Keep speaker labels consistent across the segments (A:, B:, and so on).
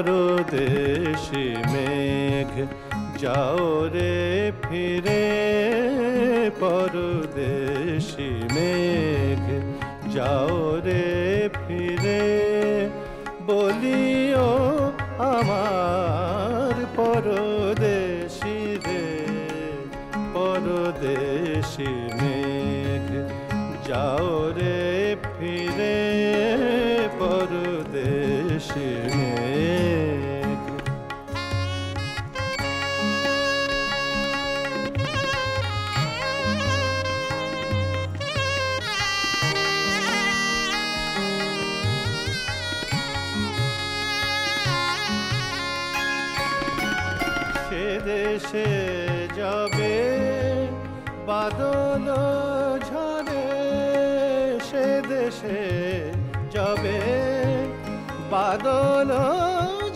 A: করো দেশে মেঘ, যাও রে ফিরে। পরদেশি মেঘ, যাও রে ফিরে। বলিও আমার পরদেশি রে, পরদেশি মেঘ, যাও রে ফিরে। পরদেশি মেঘ। দেশে যাবে, বাদল ঝরে সে দেশে যাবে। বাদল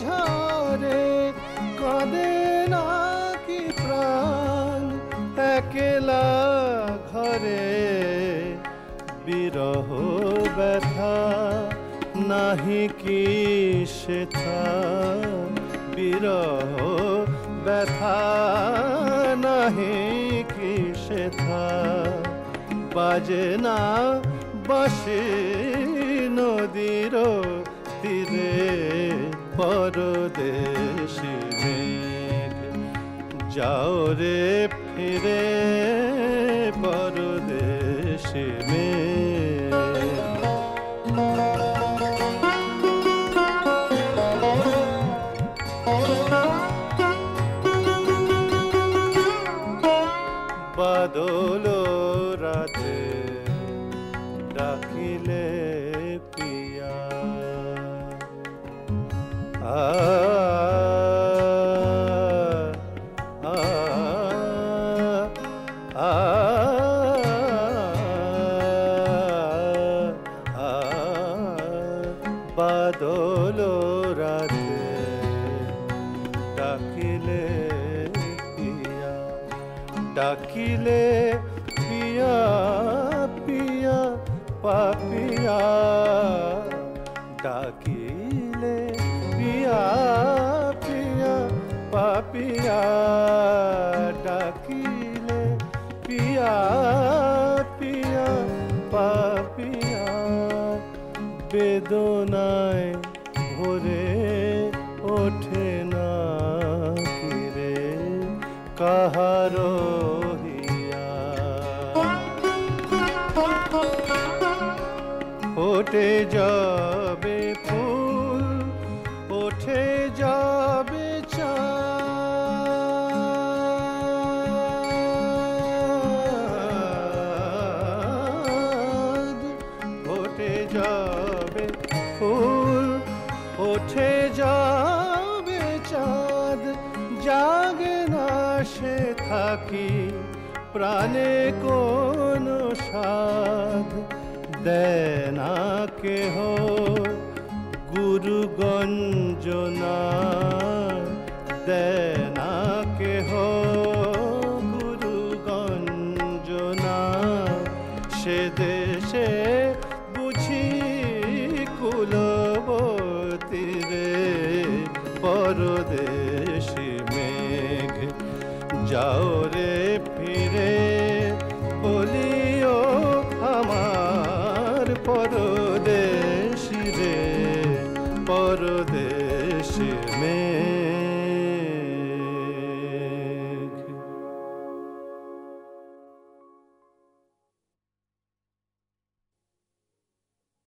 A: ঝরে কাঁদে না কি প্রাণ, একলা ঘরে বিরহ ব্যথা, নাহি কি সেথা। বিরহ ব্যথা নাহি কি সেথা বাজে না বাসে নদীর তীরে, পরদেশি যাও রে ফিরে, পরদেশি মেঘ ডাকিলে পিয়া আ আ আ আ বাদল রাতে ডাকিলে পিয়া ডাকিলে পিয়া পিয়া পাপিয়া। ডাকিলে পিয়া পিয়া, পাপিয়া। ডাকিলে পিয়া পিয়া, পাপিয়া। বেদনায় ভরে ওঠে না কিরে কাহারো ওঠে যাবে ফুল, ওঠে যাবে চাঁদ। ওঠে যাবে ফুল, ওঠে যাবে চাঁদ। জাগে না সে থাকি, প্রাণে কোন সাধ দেনা কেহ গুরু গঞ্জনা দেনা কেহ গুরু গঞ্জনা সে দেশে বুঝি কুলবতীরে পরদেশি মেঘ। যাও পরদেশি রে পরদেশি রে